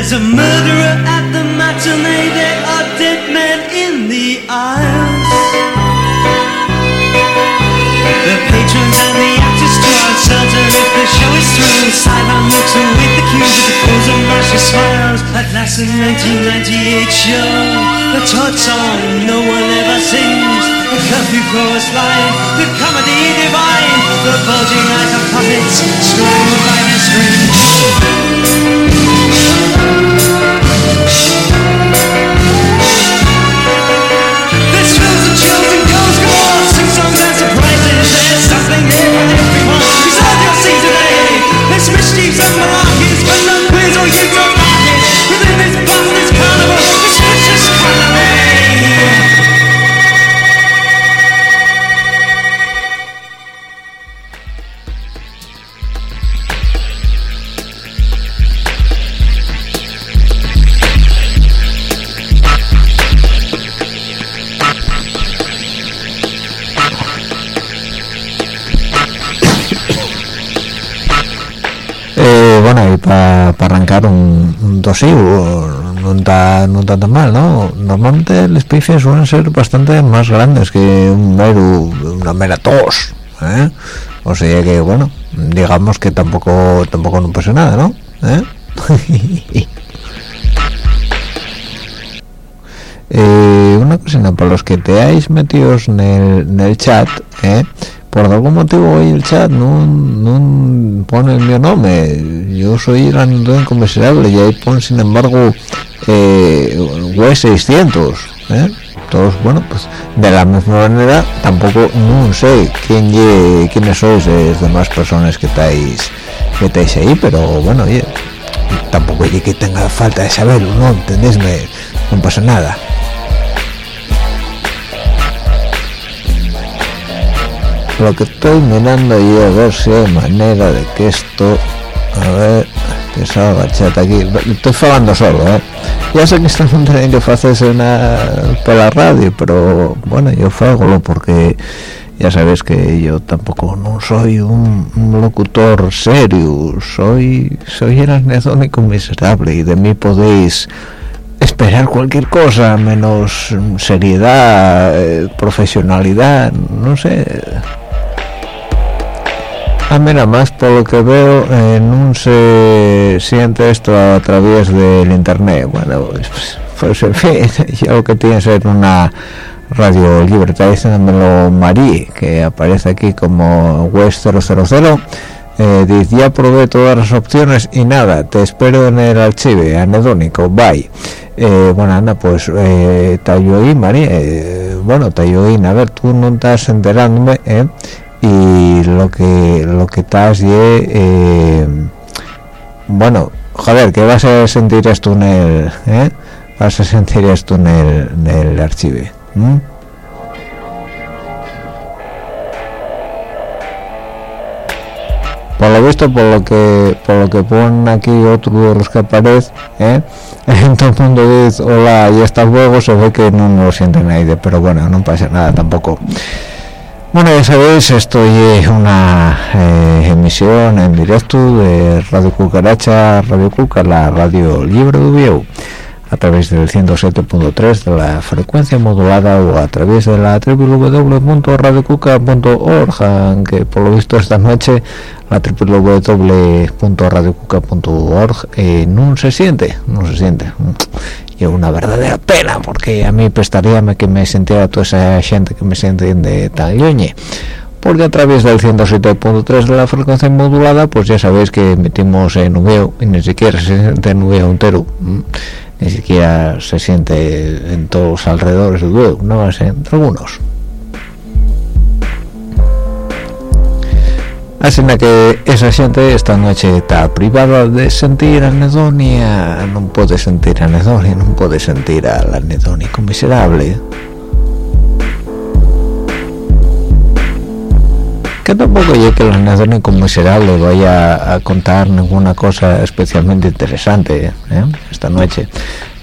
There's a murderer at the matinee. There are dead men in the aisles. The patrons and the actors are uncertain if the show is through. Sideline looks await the cues as it pulls and rushes smiles. At last, the 1998 show, the Todd song no one ever sings. The curfew chorus line, the comedy divine, the bulging eyes of puppets scream by their strings. Dosivo, no está, no está tan mal, ¿no? Normalmente los pifes suelen ser bastante más grandes que un mero, una mera tos, ¿eh? O sea que, bueno, digamos que tampoco tampoco no pasa nada, ¿no? ¿Eh? Eh, una cosina, para los que te hayáis metidos en el, en el chat, ¿eh? por algún motivo hoy el chat no, no pone el mío nombre yo soy Irán inconmensurable y ahí pone sin embargo eh, web 600 ¿eh? todos bueno pues de la misma manera tampoco no sé quién ye- quiénes sois las demás personas que estáis que estáis ahí pero bueno oye tampoco hay que tenga falta de saberlo no entendésme no pasa nada. Lo que estoy mirando y a ver si hay manera de que esto a ver el chat aquí. Estoy falando solo ¿eh? ya sé que esto no tiene que hacerse una por la radio pero bueno yo fágolo porque ya sabéis que yo tampoco no soy un, un locutor serio. Soy soy el anedónico miserable y de mí podéis esperar cualquier cosa menos seriedad eh, profesionalidad no sé a mí nada más por lo que veo eh, no se siente esto a través del internet. Bueno pues, pues en fin yo que tiene ser una radio libre está diciéndomelo Marí que aparece aquí como West 000 eh, ya probé todas las opciones y nada te espero en el archivo anedónico bye eh, bueno anda pues eh, ahí María eh, bueno ahí a ver tú no estás enterándome ¿eh? Y lo que lo que estás y eh, bueno joder que vas a sentir esto en el ¿eh? vas a sentir esto en el, en el archivo por lo visto por lo que por lo que ponen aquí otro de los que aparece ¿eh? todo el mundo dice hola y hasta luego se ve que no, no lo siente nadie pero bueno no pasa nada tampoco bueno, ya sabéis, estoy en una eh, emisión en directo de Radio Cucaracha, Radio Cuca, la radio libre de Ubieu, a través del 107.3 de la frecuencia modulada o a través de la www.radiocuca.org, aunque por lo visto esta noche la www.radiocuca.org eh, no se siente, no se siente y una verdadera pena porque a mí prestaría que me sintiera toda esa gente que me siente de tan lloñe porque a través del 107.3 de la frecuencia modulada pues ya sabéis que metimos en nubeo y ni siquiera se siente en nubeo entero ni siquiera se siente en todos los alrededores del nubeo no más en algunos Así que esa gente esta noche está privada de sentir anedonia, no puede sentir anedonia, no puede sentir al anedónico miserable. Que tampoco yo que el anedónico miserable vaya a contar ninguna cosa especialmente interesante ¿eh? esta noche.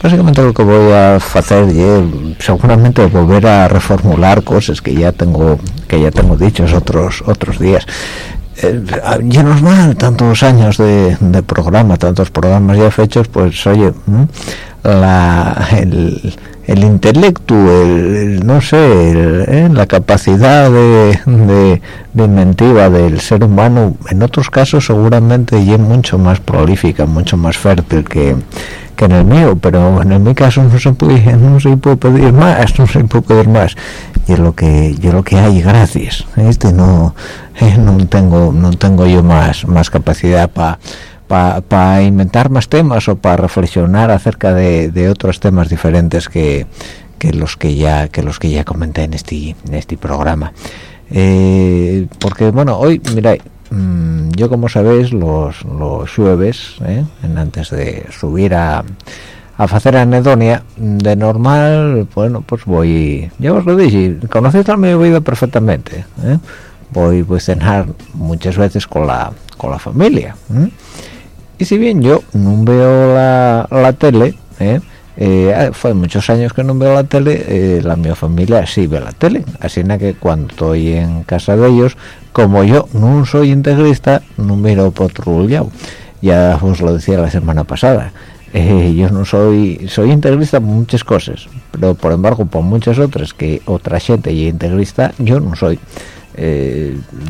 Básicamente lo que voy a hacer es seguramente volver a reformular cosas que ya tengo que ya tengo dichos otros otros días eh, llenos mal tantos años de, programa tantos programas ya fechos pues oye la, el, el intelecto el, no sé el, eh, la capacidad de, de, inventiva del ser humano en otros casos seguramente es mucho más prolífica mucho más fértil que que en el mío, pero en mi caso no se puede, no se puede pedir más, no se puede pedir más. Y lo que, yo lo que hay, gracias. Este no, eh, no tengo, no tengo yo más, más capacidad para para inventar más temas o para reflexionar acerca de, de otros temas diferentes que, que los que ya que los que ya comenté en este en este programa eh, porque bueno hoy mira Mm, yo como sabéis los, los jueves ¿eh? antes de subir a a hacer anedonia de normal bueno pues voy ya os lo dije conocéis la mi vida perfectamente ¿eh? voy voy a cenar muchas veces con la con la familia ¿eh? y si bien yo no veo la, la tele ¿eh? Eh, fue muchos años que no veo la tele eh, la mi familia sí ve la tele así que cuando estoy en casa de ellos como yo no soy integrista no miro por otro lado ya os lo decía la semana pasada eh, yo no soy soy integrista por muchas cosas pero por embargo por muchas otras que otra gente y integrista yo no soy.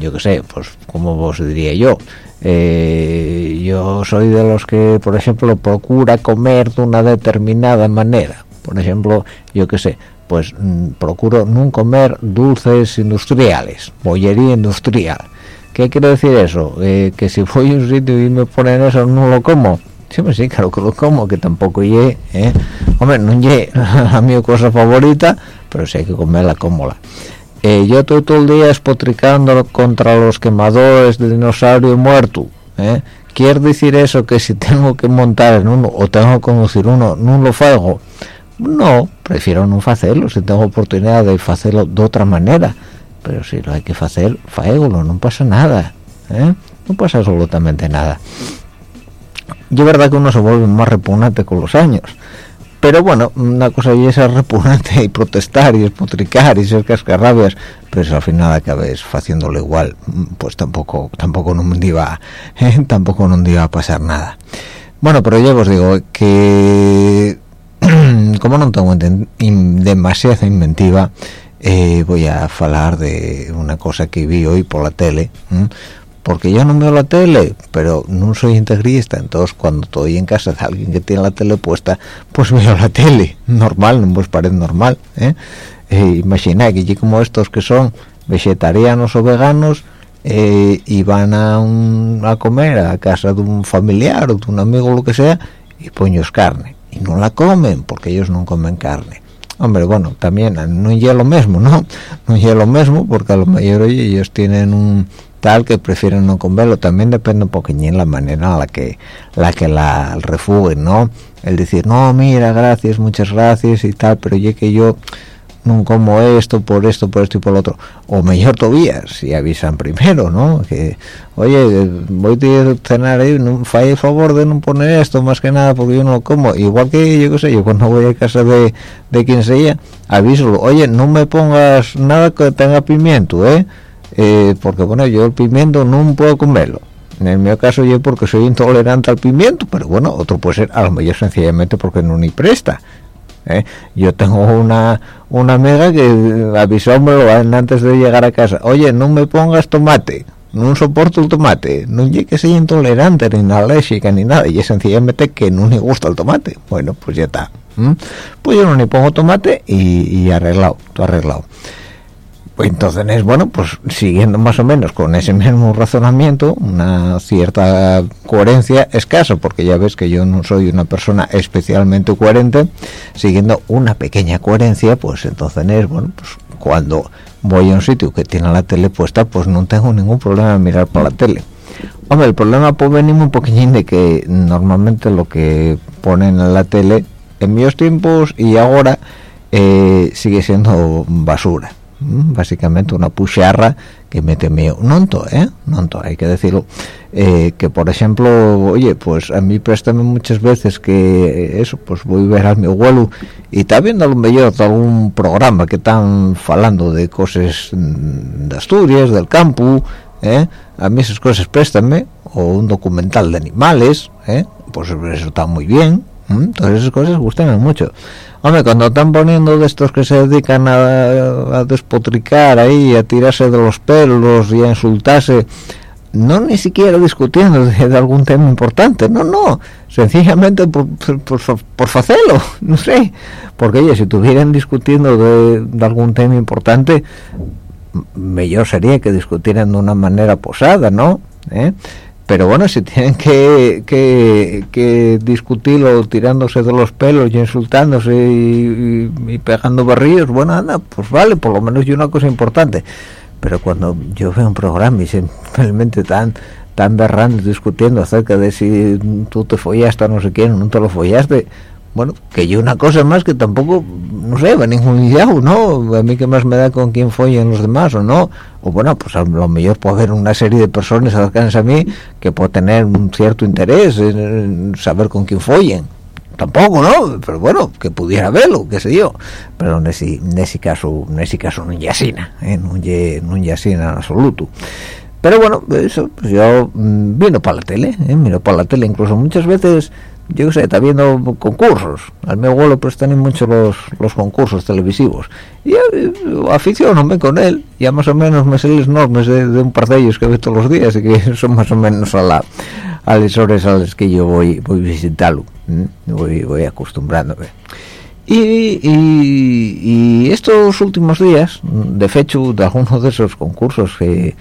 Yo qué sé pues como vos diría yo eh, yo soy de los que por ejemplo procura comer de una determinada manera. Por ejemplo yo qué sé pues mm, procuro no comer dulces industriales bollería industrial. ¿qué quiere decir eso? Eh, que si voy a un sitio y me ponen eso no lo como sí, pues sí, claro que lo como, que tampoco ye, ¿eh? hombre, no ye a mi cosa favorita, pero si hay que comerla, cómola. Eh, yo estoy todo el día espotricando contra los quemadores de dinosaurio muerto. ¿eh? ¿Quiere decir eso que si tengo que montar en uno o tengo que conducir uno, no lo hago? No, prefiero no hacerlo si tengo oportunidad de hacerlo de otra manera. Pero si lo hay que hacer, faégolo, no pasa nada. ¿eh? No pasa absolutamente nada. Y es verdad que uno se vuelve más repugnante con los años pero bueno una cosa es repugnante y protestar y espotricar y ser cascarrabias pero si al final acabes haciéndolo igual pues tampoco tampoco no iba eh, tampoco no iba a pasar nada. Bueno pero ya os digo que como no tengo demasiada inventiva eh, voy a hablar de una cosa que vi hoy por la tele porque yo no veo la tele pero no soy integrista entonces cuando estoy en casa de alguien que tiene la tele puesta pues veo la tele normal no os parece normal ¿eh? eh imagina que como estos que son vegetarianos o veganos eh, y van a, a comer a casa de un familiar o de un amigo lo que sea y poños carne. Y no la comen porque ellos no comen carne. Hombre bueno también no es lo mismo no no es lo mismo porque a lo mejor ellos tienen un tal que prefieren no comerlo. También depende un poquillo la manera en la que la que la refuguen no el decir no mira gracias muchas gracias y tal pero ya que yo no como esto por esto por esto y por lo otro. O mejor todavía si avisan primero no que oye voy a cenar ahí no falle favor de no poner esto más que nada porque yo no lo como igual que yo qué sé yo cuando voy a casa de, de quien sea aviso oye no me pongas nada que tenga pimiento eh, eh porque bueno yo el pimiento no puedo comerlo. En el mío caso yo porque soy intolerante al pimiento pero bueno otro puede ser a lo mejor sencillamente porque no ni presta ¿eh? yo tengo una una amiga que avisó antes de llegar a casa oye no me pongas tomate no soporto el tomate no llegue que sea intolerante ni alérgica ni nada y es sencillamente que no me gusta el tomate bueno pues ya está pues yo no le pongo tomate y, y arreglado todo arreglado entonces bueno pues siguiendo más o menos con ese mismo razonamiento una cierta coherencia escasa porque ya ves que yo no soy una persona especialmente coherente siguiendo una pequeña coherencia pues entonces bueno pues cuando voy a un sitio que tiene la tele puesta pues no tengo ningún problema en mirar por la tele. Hombre el problema puede venir un poquillín de que normalmente lo que ponen en la tele en mis tiempos y ahora eh, sigue siendo basura básicamente una pucharra que mete medio nonto eh nonto hay que decirlo. Eh, que por ejemplo oye pues a mí préstame muchas veces que eh, eso pues voy a ver a mi abuelo y está viendo a lo mejor algún programa que están falando de cosas mm, de Asturias del campo eh a mí esas cosas préstame o un documental de animales eh pues eso está muy bien todas esas cosas gustan mucho. Hombre cuando están poniendo de estos que se dedican a, despotricar ahí a tirarse de los pelos y a insultarse no ni siquiera discutiendo de, algún tema importante no no sencillamente por por, por hacerlo no sé. Porque oye si estuvieran discutiendo de, algún tema importante mejor sería que discutieran de una manera posada no ¿Eh? Pero bueno si tienen que, que, discutirlo tirándose de los pelos y insultándose y, pegando barrillos bueno anda pues vale por lo menos yo una cosa importante. Pero cuando yo veo un programa y simplemente tan tan berrando discutiendo acerca de si tú te follaste o no sé quién no te lo follaste bueno, que yo una cosa más que tampoco, no sé, va ningún liado, ¿no? A mí que más me da con quién follen los demás o no. O bueno, pues a lo mejor puede haber una serie de personas cercanas a mí que puede tener un cierto interés en saber con quién follen. Tampoco, ¿no? Pero bueno, que pudiera verlo, qué sé yo. Pero en ese, en ese caso, en ese caso no ¿eh? no en absoluto pero bueno eso pues yo mm, vino para la tele ¿eh? miro para la tele incluso muchas veces yo sé, está viendo concursos. Al mi abuelo prestan mucho los, los concursos televisivos. Y yo aficiono con él. Ya más o menos me sé los normas de, un par de ellos que veo todos los días y que son más o menos a la a las horas a las que yo voy voy visitarlo. Voy, voy acostumbrándome. Y, y, estos últimos días, de hecho, de algunos de esos concursos que,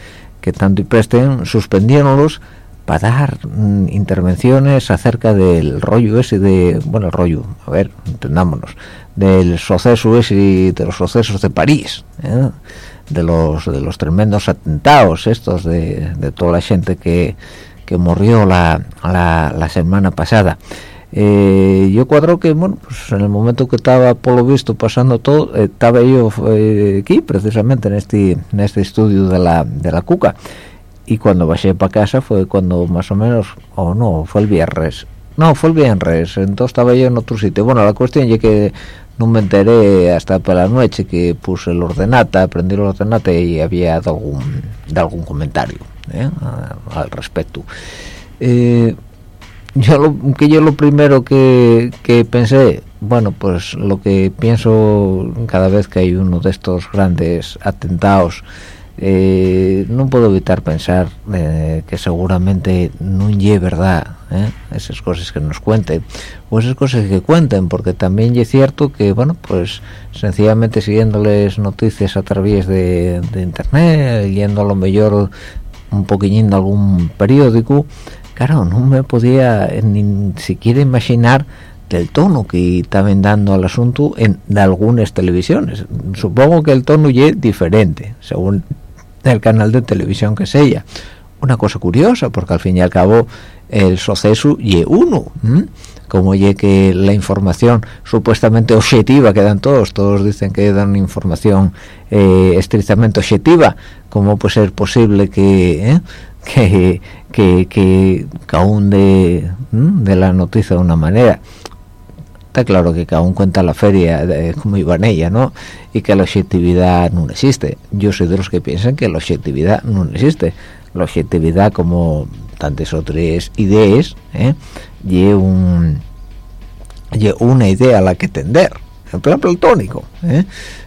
que tanto y presten, suspendieronlos para dar mm, intervenciones acerca del rollo ese de bueno el rollo a ver entendámonos del suceso ese de los sucesos de París ¿eh? de los de los tremendos atentados estos de, de toda la gente que, que murió la, la, semana pasada eh, yo cuadro que bueno pues en el momento que estaba por lo visto pasando todo eh, estaba yo aquí precisamente en este en este estudio de la de la cuca. Y cuando bajé para casa fue cuando más o menos o no fue el viernes. No fue el viernes entonces estaba yo en otro sitio. Bueno la cuestión es que no me enteré hasta por la noche que puse el ordenata aprendí el ordenata y había dado algún, algún comentario ¿eh? al respecto. Eh, yo lo, que yo lo primero que, que pensé bueno pues lo que pienso cada vez que hay uno de estos grandes atentados eh, no puedo evitar pensar eh, que seguramente no es verdad ¿eh? esas cosas que nos cuenten o esas cosas que cuenten porque también es cierto que bueno pues sencillamente siguiéndoles noticias a través de, internet yendo a lo mejor un poquillín de algún periódico claro no me podía ni siquiera imaginar del tono que estaban dando al asunto en algunas televisiones. Supongo que el tono es diferente según el canal de televisión que es ella. Una cosa curiosa porque al fin y al cabo el suceso y uno como ye que la información supuestamente objetiva que dan todos todos dicen que dan información eh, estrictamente objetiva cómo puede ser posible que eh, que que, que de, de la noticia de una manera está claro que cada uno cuenta la feria de, como iba ella, ¿no? Y que la objetividad no existe. Yo soy de los que piensan que la objetividad no existe. La objetividad, como tantas otras ideas, ¿eh? y un una idea a la que tender. En plan platónico, ¿eh?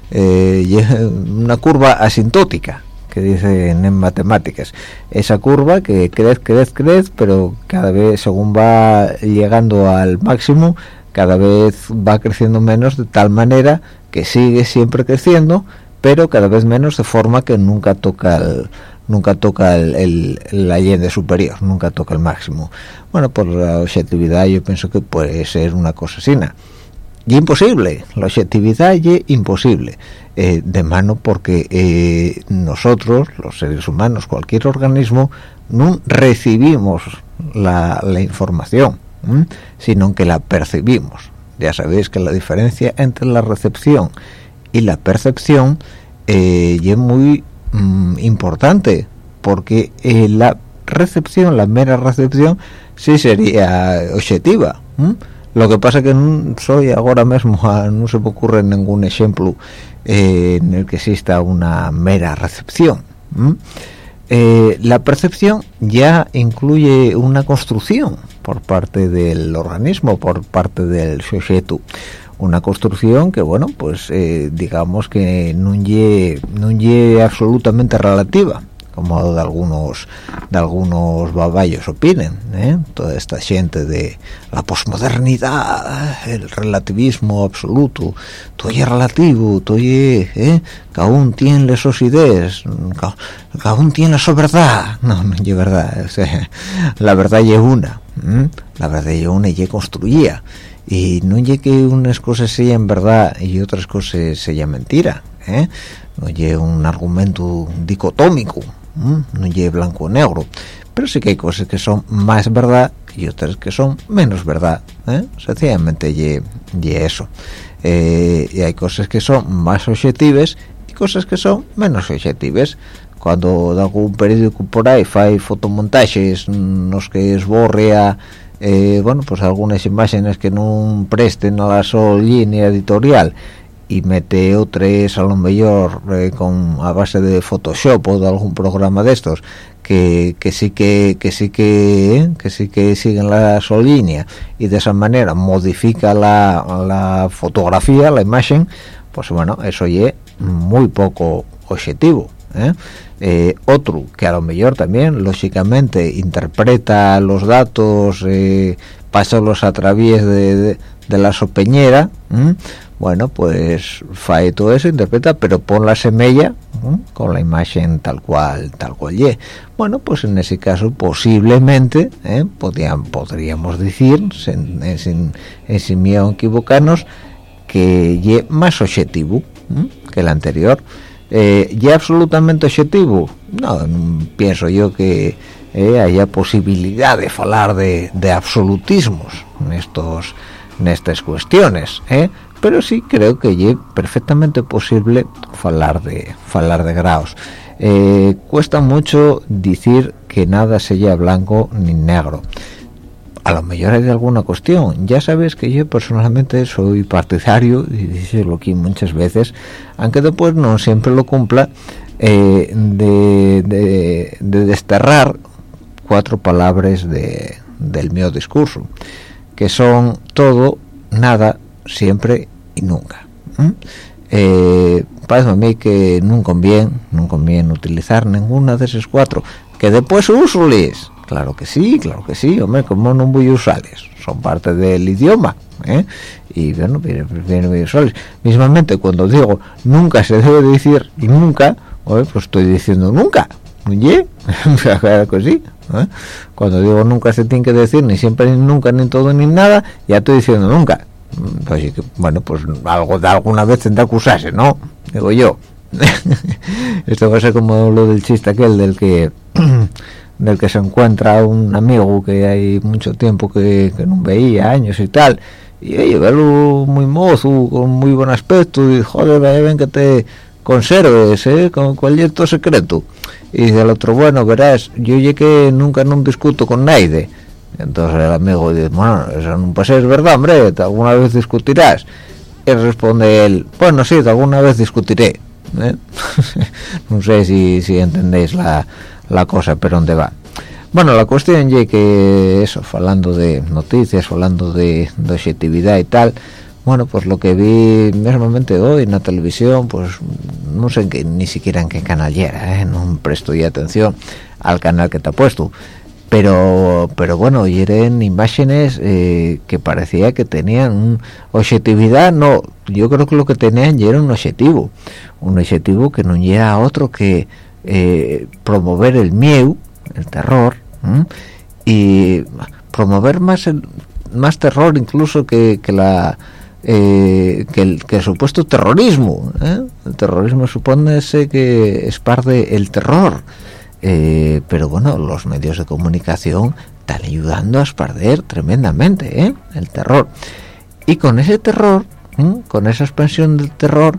eh una curva asintótica que dicen en matemáticas. Esa curva que crece crece crece pero cada vez según va llegando al máximo cada vez va creciendo menos de tal manera que sigue siempre creciendo pero cada vez menos de forma que nunca toca el, nunca toca el, el, allende superior nunca toca el máximo. Bueno por la objetividad yo pienso que puede ser una cosa así y imposible la objetividad es imposible eh, de mano porque eh, nosotros los seres humanos cualquier organismo no recibimos la, la información sino que la percibimos. Ya sabéis que la diferencia entre la recepción y la percepción eh, es muy mm, importante, porque eh, la recepción, la mera recepción, sí sería objetiva. Lo que pasa que no soy ahora mismo, no se me ocurre ningún ejemplo eh, en el que exista una mera recepción. Eh, la percepción ya incluye una construcción por parte del organismo, por parte del sujeto. Una construcción que, bueno, pues eh, digamos que no es absolutamente relativa como de algunos de algunos baballos opinen ¿eh? toda esta gente de la posmodernidad el relativismo absoluto todo es relativo todo es ¿eh? cada uno tiene sus ideas cada, uno tiene su verdad no no es verdad la verdad es una la verdad es una y construía y no que unas cosas sean verdad y otras cosas sean mentira ¿eh? no es un argumento dicotómico no lleve blanco o negro. Pero sí que hay cosas que son más verdad y otras que son menos verdad ¿eh? sencillamente y, eso. Eh, y hay cosas que son más objetivas y cosas que son menos objetivas. Cuando da algún periódico por ahí hay fotomontajes los que esborrea eh, bueno pues algunas imágenes que no presten a la sola línea editorial y mete otras a lo mejor eh, con a base de Photoshop o de algún programa de estos que, que sí que, que sí que eh, que sí que siguen la línea y de esa manera modifica la, la fotografía la imagen pues bueno eso es muy poco objetivo ¿eh? otro que a lo mejor también lógicamente interpreta los datos eh, pasalos a través de, de, la sopeñera bueno pues fae todo eso interpreta pero pon la semilla con la imagen tal cual tal cual y bueno pues en ese caso posiblemente ¿eh? podríamos decir sin, sin, sin, miedo a equivocarnos que ye más objetivo que el anterior. Eh, absolutamente objetivo no pienso yo que eh, haya posibilidad de hablar de, de absolutismos en estos en estas cuestiones ¿eh? Pero sí creo que es perfectamente posible hablar de hablar de grados eh, cuesta mucho decir que nada sea blanco ni negro. A lo mejor hay de alguna cuestión. Ya sabes que yo personalmente soy partidario y decirlo aquí muchas veces aunque después no siempre lo cumpla eh, de, desterrar cuatro palabras de, del mío discurso que son todo nada siempre y nunca eh, parece a mí que no conviene no conviene utilizar ninguna de esas cuatro que después usules claro que sí claro que sí hombre como no voy a usarles son parte del idioma ¿eh? y bueno vienen bien usuales mismamente cuando digo nunca se debe decir y nunca pues estoy diciendo nunca ¿Oye? claro que sí ¿eh? cuando digo nunca se tiene que decir ni siempre ni nunca ni todo ni nada ya estoy diciendo nunca Que, bueno, pues algo de alguna vez tendrá que usarse, ¿no? Digo yo. Esto va a ser como lo del chiste aquel del que del que se encuentra un amigo que hay mucho tiempo que, no veía, años y tal, y oye, verlo muy mozo, con muy buen aspecto, y joder, ven que te conserves, ¿eh? Con cualquier secreto. Y dice el otro, bueno, verás, yo llegué nunca no discuto con nadie entonces el amigo dice, bueno, eso no puede ser verdad, hombre, alguna vez discutirás. Y responde él, bueno, sí, alguna vez discutiré. ¿eh? no sé si, si entendéis la, la cosa, pero dónde va. Bueno, la cuestión es que eso, hablando de noticias, hablando de, de objetividad y tal, bueno, pues lo que vi mismamente hoy en la televisión, pues no sé ni siquiera en qué canal era, ¿eh? no presto ya atención al canal que te ha puesto pero pero bueno y eran imágenes eh, que parecía que tenían objetividad no yo creo que lo que tenían era un objetivo un objetivo que no era otro que eh, promover el miedo el terror y promover más el, más terror incluso que, que la eh, que, el, que, el, supuesto terrorismo el terrorismo supone que esparce el terror eh, pero bueno los medios de comunicación están ayudando a esparcer tremendamente ¿eh? el terror. Y con ese terror con esa expansión del terror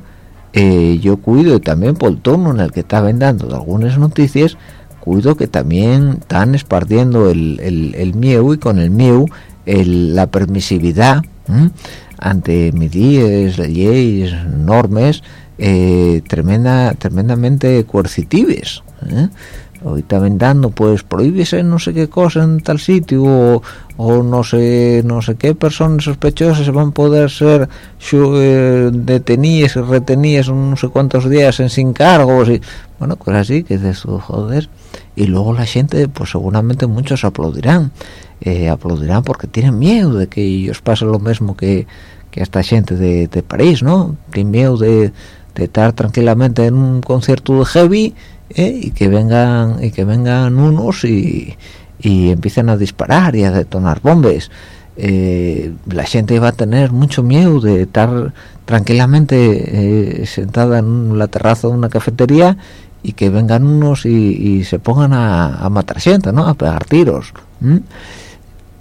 eh, yo cuido y también por el tono en el que estaban dando algunas noticias cuido que también están esparciendo el, el, miedo y con el miedo la permisividad ante medidas, leyes, normas tremenda, tremendamente coercitivas hoy está vendando pues prohíbese no sé qué cosa en tal sitio o, no sé no sé qué personas sospechosas van a poder ser eh, detenidas y retenidas no sé cuántos días en sin cargos y bueno cosas así que de su joder. Y luego la gente pues seguramente muchos aplaudirán eh, aplaudirán porque tienen miedo de que ellos pase lo mismo que, que a esta gente de, de París no tienen miedo de, de estar tranquilamente en un concierto de heavy ¿eh? y que vengan y que vengan unos y, y empiecen a disparar y a detonar bombes eh, la gente va a tener mucho miedo de estar tranquilamente eh, sentada en la terraza de una cafetería y que vengan unos y, se pongan a, matar gente, ¿no? A pegar tiros.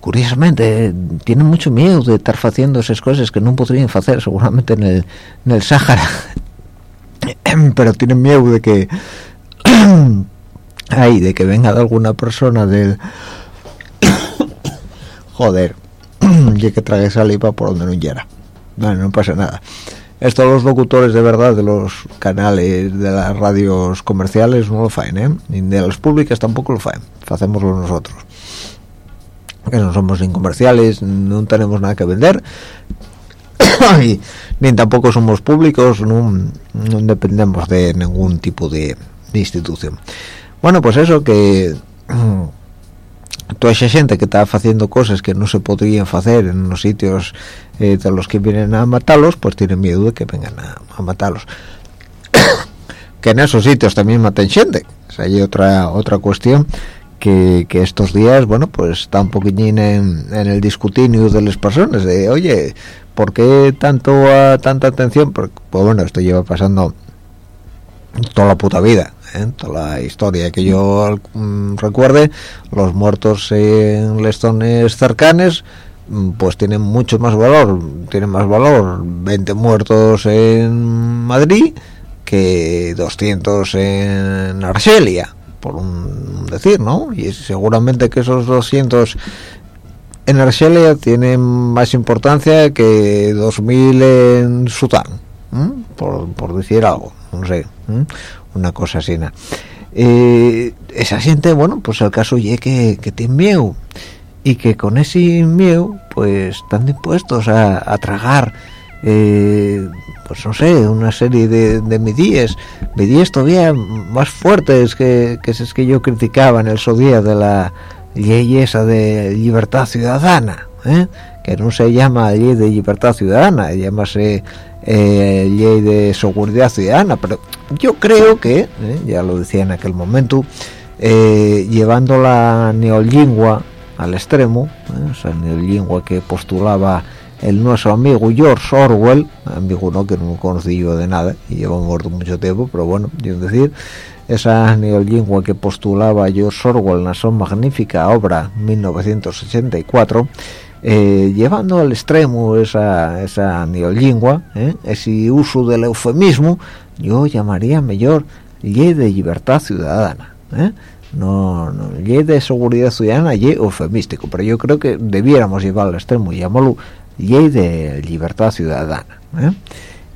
Curiosamente, tienen mucho miedo de estar haciendo esas cosas que no podrían hacer seguramente en el, en el Sáhara. Pero tienen miedo de que ay de que venga de alguna persona del joder y que trague saliva por donde no llega bueno no pasa nada. Esto los locutores de verdad de los canales de las radios comerciales no lo faen ¿eh? ni de las públicas tampoco lo faen. Hacemoslo nosotros. Que no somos ni comerciales no tenemos nada que vender ni tampoco somos públicos no dependemos de ningún tipo de institución. Bueno pues eso que toda esa gente que está haciendo cosas que no se podrían hacer en los sitios eh, de los que vienen a matarlos pues tienen miedo de que vengan a, matarlos. Que en esos sitios también maten gente. O hay otra otra cuestión que, que, estos días, bueno, pues está un poquillín en, el discutinio de las personas, de, oye, ¿por qué tanto tanta atención? Porque, pues bueno, esto lleva pasando toda la puta vida ¿eh? toda la historia que yo mm, recuerde los muertos en las zonas cercanas mm, pues tienen mucho más valor tienen más valor 20 muertos en Madrid que 200 en Argelia por un decir no y seguramente que esos 200 en Argelia tienen más importancia que 2000 en Sudán por, por decir algo no sé una cosa así eh, esa gente bueno pues el caso ye que, que tiene miedo y que con ese miedo pues están dispuestos a, tragar eh, pues no sé una serie de, de medidas medidas todavía más fuertes que, que es que yo criticaba en el su día de la ley esa de libertad ciudadana ¿eh? que no se llama ley de libertad ciudadana llámase eh, ley de seguridad ciudadana pero yo creo que ¿eh? ya lo decía en aquel momento llevando la neolingua al extremo, ¿eh? esa neolingua que postulaba el nuestro amigo George Orwell, amigo no que no conocí yo de nada y lleva muerto mucho tiempo, pero bueno, yo decir, esa neolingua que postulaba George Orwell en su magnífica obra 1984, eh, llevando al extremo esa, esa neolingua, ¿eh? ese uso del eufemismo, yo llamaría mejor ley de libertad ciudadana. ¿eh? no, no ley de seguridad ciudadana y eufemístico pero yo creo que debiéramos llevar al extremo y llamarlo ley de libertad ciudadana ¿eh?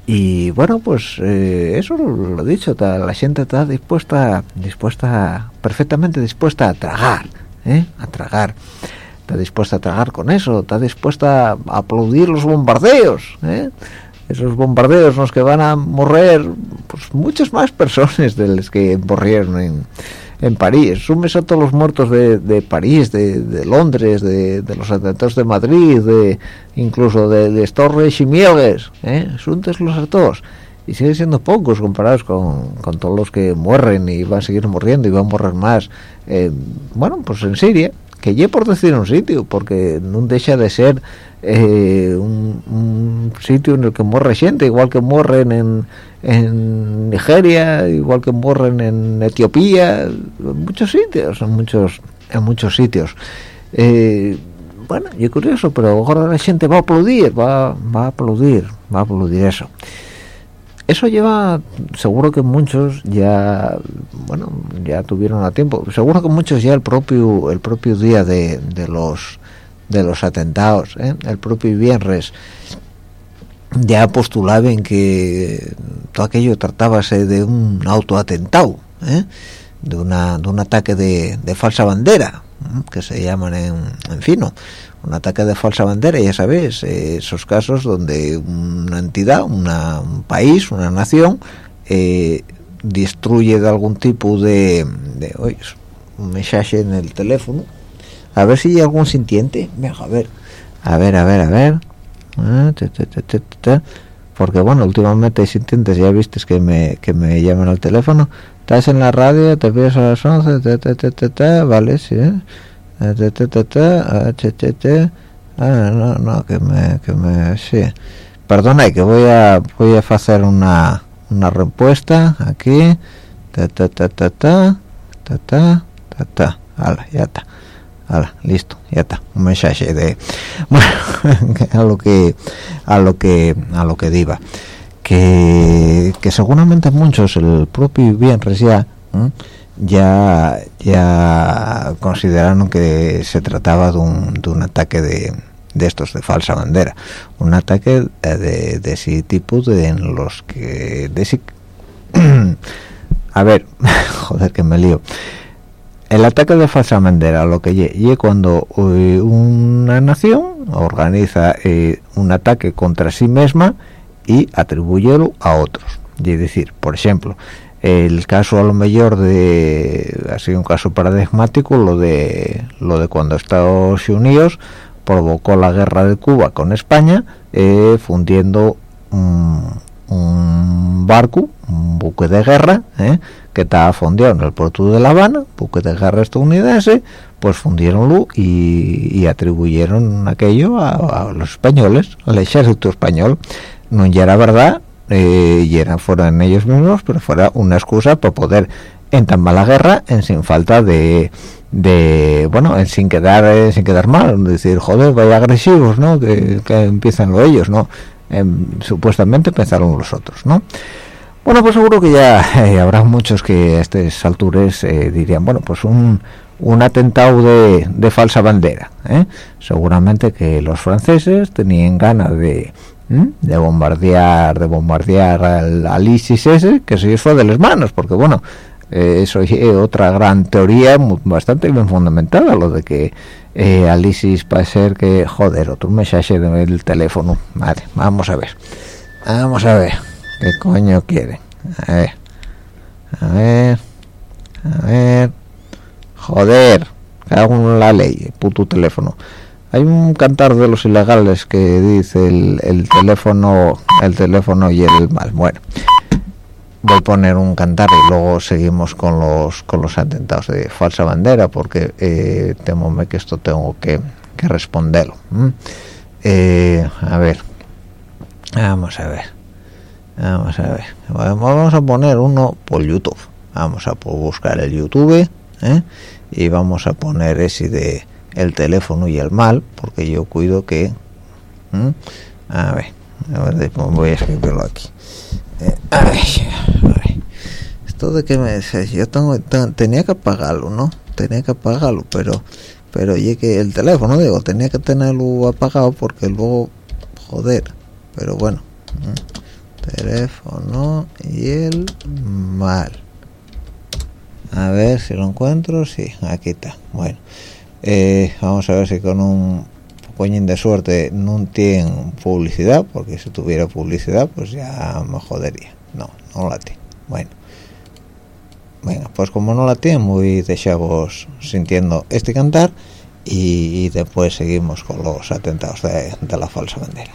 y bueno pues eh, eso lo, he dicho la gente está dispuesta dispuesta perfectamente dispuesta a tragar ¿eh? a tragar está dispuesta a tragar con eso está dispuesta a aplaudir los bombardeos esos bombardeos los que van a morrer pues muchas más personas de las que morrieron en en París, sumes a todos los muertos de, de París, de, Londres, de, los atentados de Madrid, de incluso de, de Torres y Mieles, ¿eh? a todos. Y siguen siendo pocos comparados con, con, todos los que mueren y van a seguir muriendo y van a morir más. Bueno, pues en Siria, que ya por decir un sitio, porque no deja de ser eh, un, sitio en el que muere gente, igual que mueren en, Nigeria, igual que mueren en Etiopía, en muchos sitios, en muchos, en muchos sitios. Eh, bueno, y curioso, pero ahora la gente va a aplaudir, va, va a aplaudir, va a aplaudir eso eso lleva seguro que muchos ya bueno ya tuvieron a tiempo seguro que muchos ya el propio el propio día de los de los atentados ¿eh? el propio viernes ya postulaban que todo aquello tratábase de un autoatentado ¿eh? de una de un ataque de, falsa bandera ¿eh? que se llaman en, en fino un ataque de falsa bandera, ya sabéis, esos casos donde una entidad, un país, una nación, eh, destruye de algún tipo de, de oye, un mensaje en el teléfono, a ver si hay algún sintiente, a ver, a ver, a ver, a ver, ah, porque bueno, últimamente hay sintientes, ya viste que me, que me llaman al teléfono, estás en la radio, te pides a las 11, vale, sí, ¿eh? ah, no, no, que me, que me, sí. Perdona, que voy a, voy a hacer una, una respuesta aquí. Ta, ta, ta, ta, ta, ta, ta, ta, ta. Ya está. Listo, ya está. Un mensaje de, bueno, a lo que, a lo que, a lo que diga. Que, que seguramente muchos, el propio bien ya, ya ya consideraron que se trataba de un, de un ataque de, de, estos de falsa bandera un ataque de, de ese tipo de en los que de a ver joder que me lío el ataque de falsa bandera lo que y cuando eh, una nación organiza eh, un ataque contra sí misma y atribuyelo a otros. Es decir por ejemplo el caso a lo mejor de ha sido un caso paradigmático lo de lo de cuando Estados Unidos provocó la guerra de Cuba con España eh, fundiendo un, barco un buque de guerra eh, que estaba fundido en el puerto de La Habana buque de guerra estadounidense pues fundieronlo y, y atribuyeron aquello a, los españoles al ejército español. No era verdad eh, y eran fueran ellos mismos pero fuera una excusa para poder entamar la guerra en sin falta de, de bueno en sin quedar eh, sin quedar mal decir joder vaya agresivos no que, empiezan lo ellos no supuestamente pensaron los otros no bueno pues seguro que ya eh, habrá muchos que a estas alturas dirían bueno pues un un atentado de, de falsa bandera seguramente que los franceses tenían ganas de de bombardear de bombardear al, ISIS ese que se fue de las manos porque bueno Eh, eso es otra gran teoría bastante bien fundamentada, lo de que eh, Alisis puede ser que, joder, otro mensaje del teléfono. Vale, vamos a ver. Vamos a ver. ¿Qué coño quiere? A ver. A ver. A ver. Joder. Cago en la ley, puto teléfono. Hay un cantar de los ilegales que dice el, el teléfono, el teléfono y el mal. Bueno voy a poner un cantar y luego seguimos con los con los atentados de falsa bandera porque eh, temome que esto tengo que, que responderlo eh, a ver vamos a ver vamos a ver. Vamos a poner uno por youtube. Vamos a buscar el youtube ¿eh? y vamos a poner ese de el teléfono y el mal porque yo cuido que a ver a voy a escribirlo aquí. Esto de que me dices, yo tengo, tenía que apagarlo, ¿no? Tenía que apagarlo, pero pero oye que el teléfono, digo, tenía que tenerlo apagado porque luego, joder, pero bueno, teléfono y el mal. A ver si lo encuentro, sí, aquí está. Bueno, eh, vamos a ver si con un coñín de suerte no tiene publicidad porque si tuviera publicidad pues ya me jodería. No, no la tiene. Bueno. Venga, pues como no la tiene muy dejamos sintiendo este cantar y, después seguimos con los atentados de la falsa bandera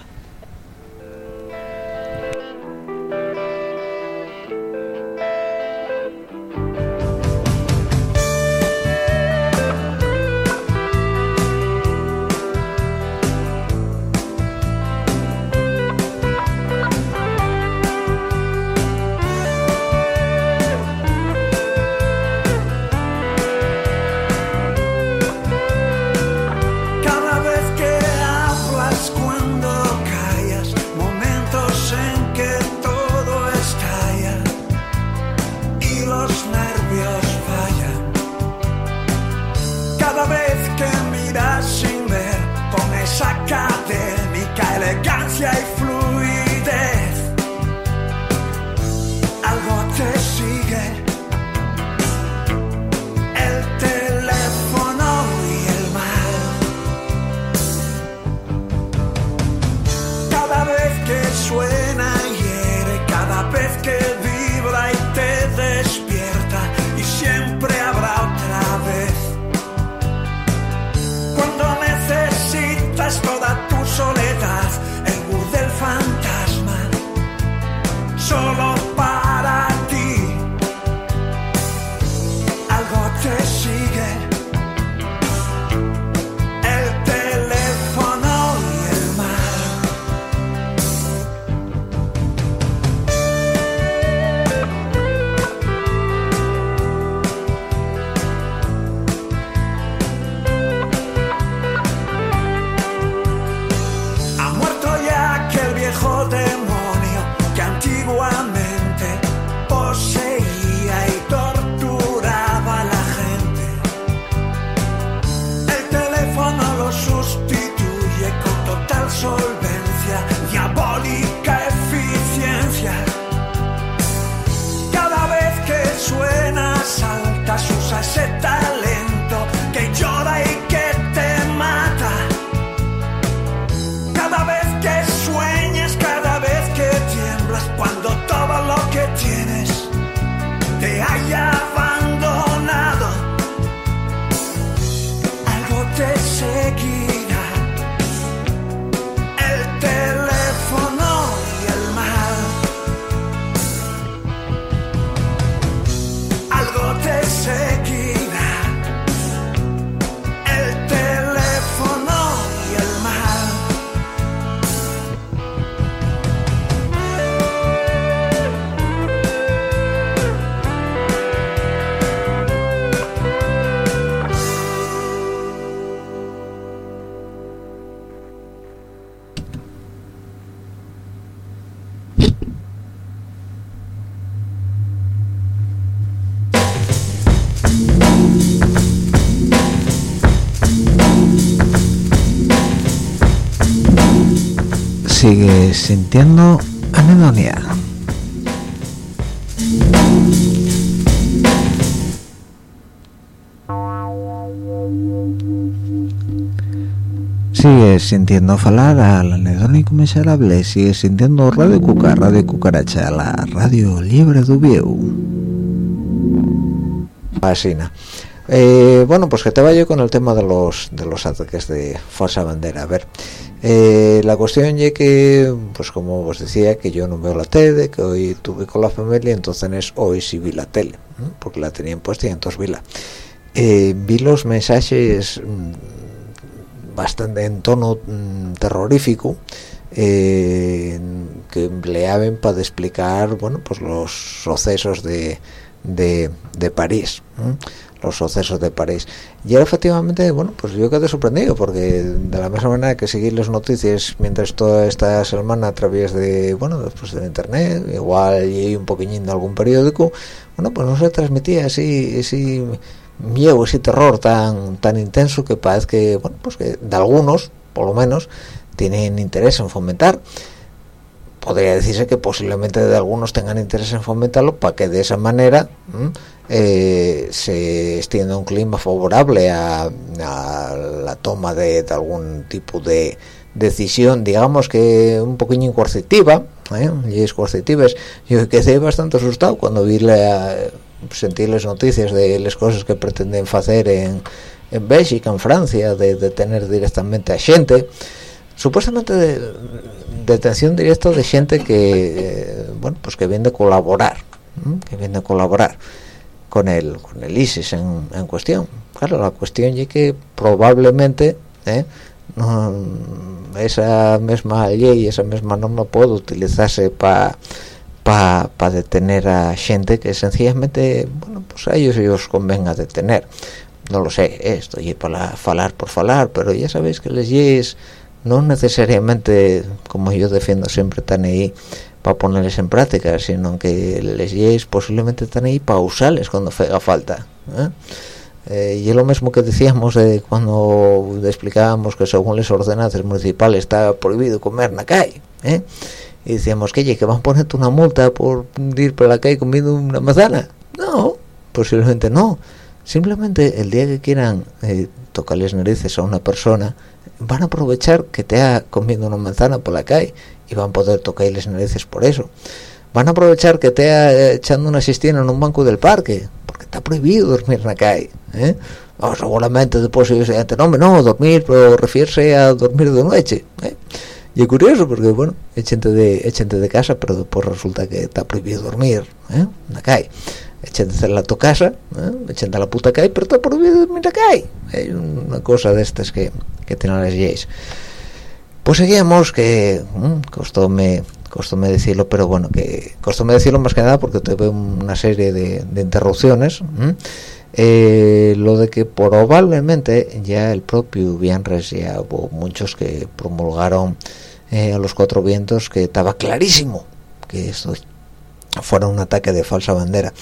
sigue sintiendo anedonia. Sigue sintiendo falar al anedónico miserable, Sigue sintiendo Radio Cuca, Radio Cucaracha, la radio libre de Ubieu. Eh, bueno, pues que te vaya con el tema de los de los ataques de falsa bandera. A ver, eh, la cuestión es que, pues como os decía, que yo no veo la tele, que hoy tuve con la familia, entonces hoy sí vi la tele, porque la tenían puesta y entonces vi la. Eh, vi los mensajes mm, bastante en tono mm, terrorífico que empleaban para explicar, bueno, pues los sucesos de, de, de París los sucesos de París. Y era efectivamente, bueno, pues yo quedé sorprendido porque de la misma manera que seguir las noticias mientras toda esta semana a través de, bueno, después de internet, igual y un poquillín de algún periódico, bueno, pues no se transmitía ese, ese miedo, ese terror tan tan intenso que parece que, bueno, pues que de algunos, por lo menos, tienen interés en fomentar podría decirse que posiblemente de algunos tengan interés en fomentarlo para que de esa manera eh, se extienda un clima favorable a, la toma de, algún tipo de decisión, digamos que un poquillo coercitiva, ¿eh? y es coercitivas. Yo quedé bastante asustado cuando vi la, sentí las noticias de las cosas que pretenden hacer en, en Bélgica, en Francia, de detener directamente a gente supuestamente de, detención directa de gente que eh, bueno pues que viene a colaborar que viene a colaborar con el con el ISIS en, en cuestión. Claro la cuestión es que probablemente ¿eh? esa misma ley esa misma norma puede utilizarse para para detener a gente que sencillamente bueno pues a ellos ellos convenga detener. No lo sé eh, estoy para falar por falar pero ya sabéis que les leyes no necesariamente como yo defiendo siempre están ahí para ponerles en práctica sino que les llegues posiblemente están ahí para usarles cuando haga falta ¿eh? Eh, y es lo mismo que decíamos de cuando explicábamos que según las ordenanzas municipales está prohibido comer en la calle ¿eh? y decíamos que que van a ponerte una multa por ir por la calle comiendo una manzana no posiblemente no simplemente el día que quieran tocarles narices a una persona van a aprovechar que te ha comiendo una manzana por la calle y van a poder tocarles narices por eso. Van a aprovechar que te ha echando una siestina en un banco del parque, porque está prohibido dormir en la calle. ¿eh? Seguramente después ellos no, no, dormir, pero refiere a dormir de noche. ¿eh? Y es curioso porque, bueno, échate de, de casa, pero después resulta que está prohibido dormir ¿eh? en la calle échate a tu casa, ¿eh? a la puta calle, pero está prohibido dormir la calle. Hay una cosa de estas que, que tienen las. Pues seguíamos que costóme, costóme decirlo, pero bueno, que costóme decirlo más que nada porque tuve una serie de, interrupciones. Eh, lo de que probablemente ya el propio viernes ya hubo muchos que promulgaron eh, a los cuatro vientos que estaba clarísimo que esto fuera un ataque de falsa bandera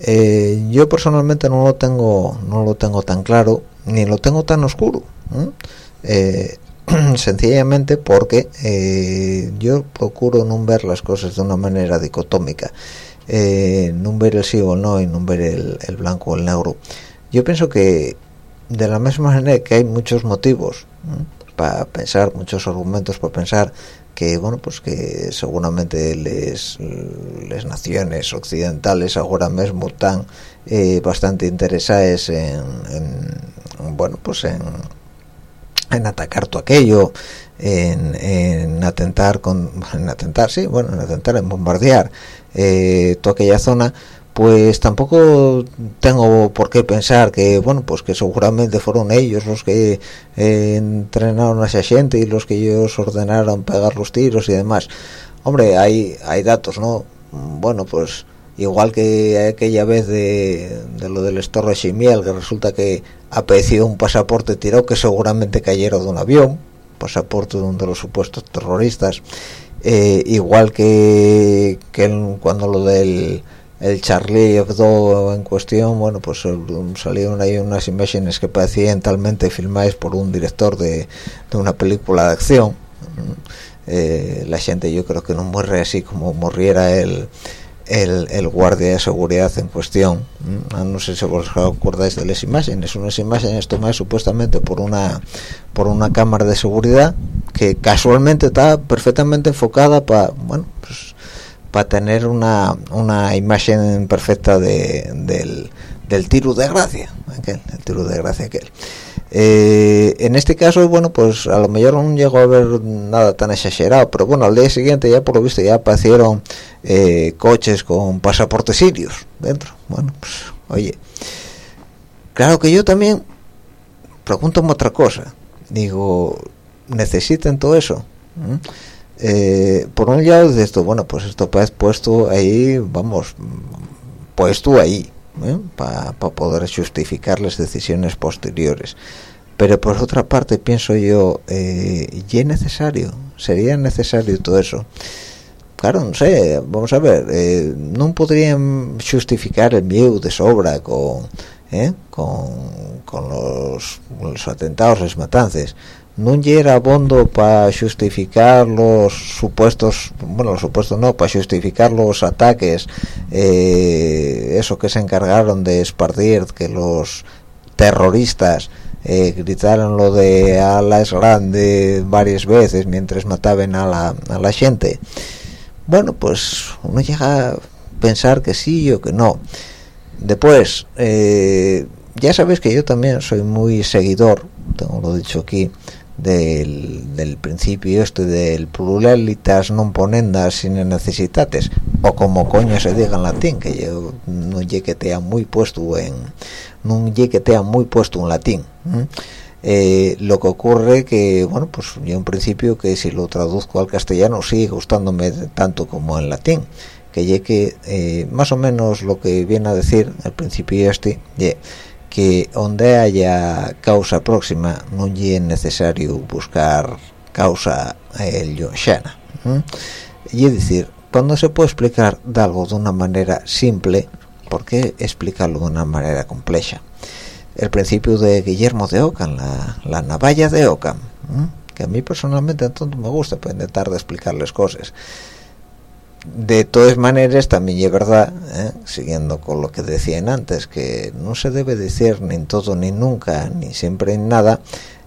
eh, yo personalmente no lo tengo no lo tengo tan claro ni lo tengo tan oscuro eh, sencillamente porque eh, yo procuro no ver las cosas de una manera dicotómica no ver el sí o no y no ver el, blanco o el negro. Yo pienso que de la misma manera que hay muchos motivos para pensar muchos argumentos para pensar que bueno pues que seguramente las naciones occidentales ahora mismo están eh, bastante interesadas en, bueno pues en, en atacar todo aquello en, atentar con en atentar sí bueno en atentar en bombardear eh, toda aquella zona pues tampoco tengo por qué pensar que bueno pues que seguramente fueron ellos los que eh, entrenaron a esa gente y los que ellos ordenaron pegar los tiros y demás. Hombre hay hay datos no bueno pues igual que aquella vez de, lo del Chimiel que resulta que apareció un pasaporte tirado que seguramente cayeron de un avión pasaporte de uno de los supuestos terroristas eh, igual que, que cuando lo del el Charlie Hebdo en cuestión, bueno, pues salieron ahí unas imágenes que parecían talmente filmadas por un director de, una película de acción. Eh, la gente yo creo que no muere así como muriera el, el, guardia de seguridad en cuestión ah, no sé si os acordáis de las imágenes unas imágenes tomadas supuestamente por una por una cámara de seguridad que casualmente está perfectamente enfocada para bueno pues, para tener una, una imagen perfecta de, del, del tiro de gracia aquel, el tiro de gracia aquel. Eh, en este caso bueno pues a lo mejor no llegó a ver nada tan exagerado pero bueno al día siguiente ya por lo visto ya aparecieron eh, coches con pasaportes sirios dentro. Bueno pues oye claro que yo también pregunto otra cosa. Digo necesitan todo eso eh, por un lado de esto bueno pues esto pues puesto ahí vamos puesto ahí ¿eh? para poder justificar las decisiones posteriores pero por otra parte pienso yo eh, ¿y es necesario? ¿sería necesario todo eso? claro, no sé, vamos a ver eh, no podrían justificar el miedo de sobra con, ¿eh? con, con los, los atentados, las matanzas no era bondo para justificar los supuestos bueno los supuestos no para justificar los ataques eh, eso que se encargaron de esparcir que los terroristas eh, gritaron lo de alas grande varias veces mientras mataban a la, a la gente. Bueno pues uno llega a pensar que sí o que no. Después eh, ya sabéis que yo también soy muy seguidor tengo lo dicho aquí del, del principio este del pluralitas non ponendas sin necesidades o como coño se diga en latín que yo no llegue que te muy puesto en no te muy puesto en latín eh, lo que ocurre que bueno pues yo en principio que si lo traduzco al castellano sigue gustándome tanto como en latín que llegue eh, más o menos lo que viene a decir al principio este que donde haya causa próxima no es necesario buscar causa el Yoshana y es decir cuando se puede explicar algo de una manera simple ¿por qué explicarlo de una manera compleja? el principio de Guillermo de Ockham la, la navalla de Ockham que a mí personalmente entonces me gusta para intentar de explicarles cosas de todas maneras también es verdad ¿eh? siguiendo con lo que decían antes que no se debe decir ni todo ni nunca ni siempre en nada